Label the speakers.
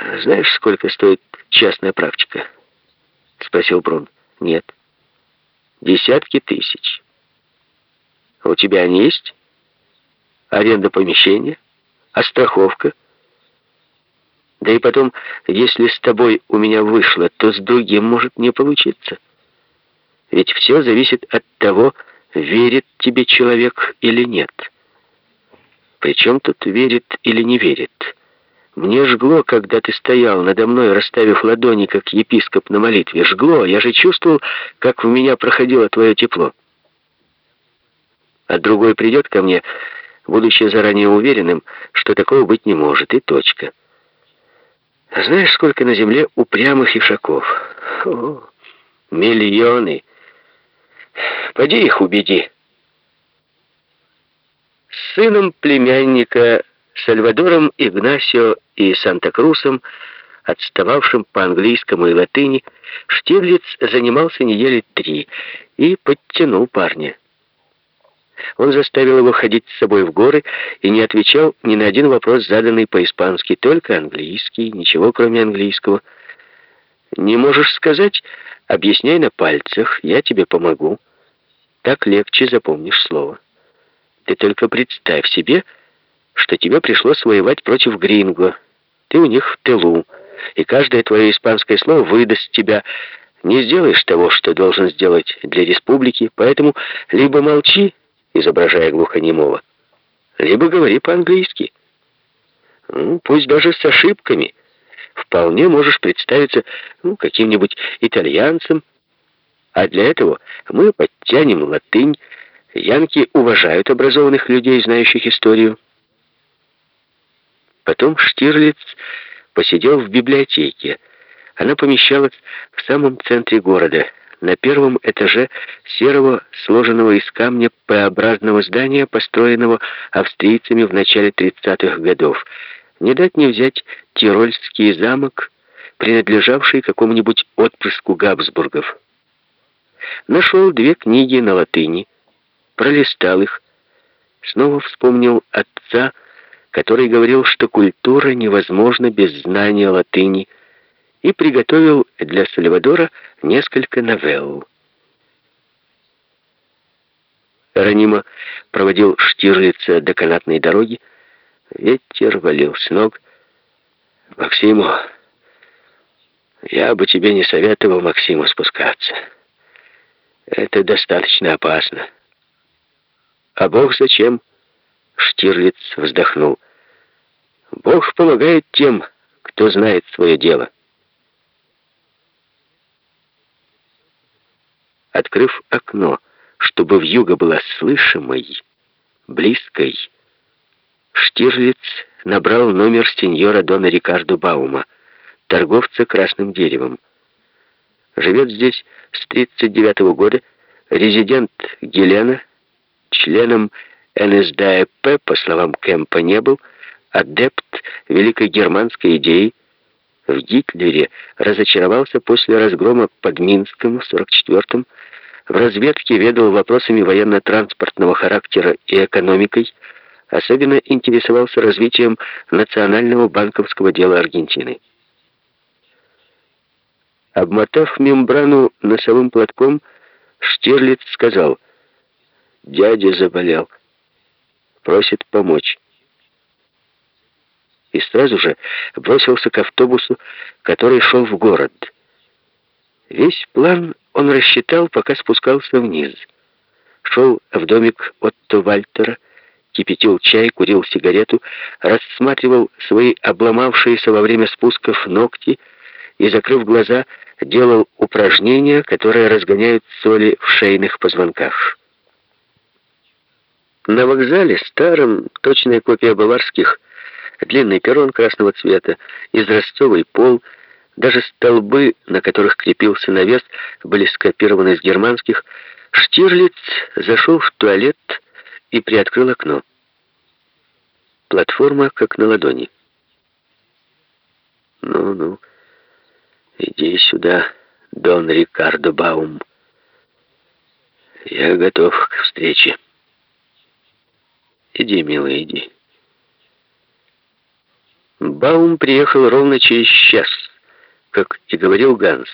Speaker 1: Знаешь, сколько стоит частная практика? Спросил Брун. Нет. Десятки тысяч. А у тебя они есть? Аренда помещения? А страховка? Да и потом, если с тобой у меня вышло, то с другим может не получиться. Ведь все зависит от того, верит тебе человек или нет. Причем тут верит или не верит? Мне жгло, когда ты стоял надо мной, расставив ладони, как епископ на молитве. Жгло, я же чувствовал, как в меня проходило твое тепло. А другой придет ко мне, будучи заранее уверенным, что такого быть не может, и точка. А знаешь, сколько на земле упрямых ишаков? О, миллионы. Поди их убеди. Сыном племянника Сальвадором Игнасио и Санта-Крусом, отстававшим по английскому и латыни, Штирлиц занимался недели три и подтянул парня. Он заставил его ходить с собой в горы и не отвечал ни на один вопрос, заданный по-испански, только английский, ничего кроме английского. «Не можешь сказать? Объясняй на пальцах, я тебе помогу. Так легче запомнишь слово. Ты только представь себе, что тебе пришлось воевать против Гринго. Ты у них в тылу, и каждое твое испанское слово выдаст тебя. Не сделаешь того, что должен сделать для республики, поэтому либо молчи, изображая глухонемого, либо говори по-английски. Ну, пусть даже с ошибками. Вполне можешь представиться ну, каким-нибудь итальянцем. А для этого мы подтянем латынь. Янки уважают образованных людей, знающих историю. Потом Штирлиц посидел в библиотеке. Она помещалась в самом центре города, на первом этаже серого, сложенного из камня П-образного здания, построенного австрийцами в начале 30-х годов. Не дать не взять Тирольский замок, принадлежавший какому-нибудь отпрыску Габсбургов. Нашел две книги на латыни, пролистал их, снова вспомнил отца, который говорил, что культура невозможна без знания латыни, и приготовил для Сальвадора несколько новелл. Ранима проводил Штирлица до канатной дороги. Ветер валил с ног. «Максиму, я бы тебе не советовал Максиму спускаться. Это достаточно опасно». «А Бог зачем?» Штирлиц вздохнул. «Бог помогает тем, кто знает свое дело». Открыв окно, чтобы вьюга была слышимой, близкой, Штирлиц набрал номер сеньора Дона Рикардо Баума, торговца красным деревом. Живет здесь с 39 -го года, резидент Гелена, членом НСДАП, по словам Кэмпа, не был, адепт великой германской идеи, в Гитлере разочаровался после разгрома под Минском в 44-м, в разведке ведал вопросами военно-транспортного характера и экономикой, особенно интересовался развитием национального банковского дела Аргентины. Обмотав мембрану носовым платком, Штирлиц сказал, «Дядя заболел, просит помочь» и сразу же бросился к автобусу, который шел в город. Весь план он рассчитал, пока спускался вниз. Шел в домик Отто Вальтера, кипятил чай, курил сигарету, рассматривал свои обломавшиеся во время спусков ногти и, закрыв глаза, делал упражнения, которые разгоняют соли в шейных позвонках. На вокзале, старом, точная копия баварских, длинный перрон красного цвета, изразцовый пол, даже столбы, на которых крепился навес, были скопированы из германских. Штирлиц зашел в туалет и приоткрыл окно. Платформа как на ладони. «Ну-ну, иди сюда, Дон Рикардо Баум. Я готов к встрече. Иди, милый, иди». Баум приехал ровно через час, как и говорил Ганс.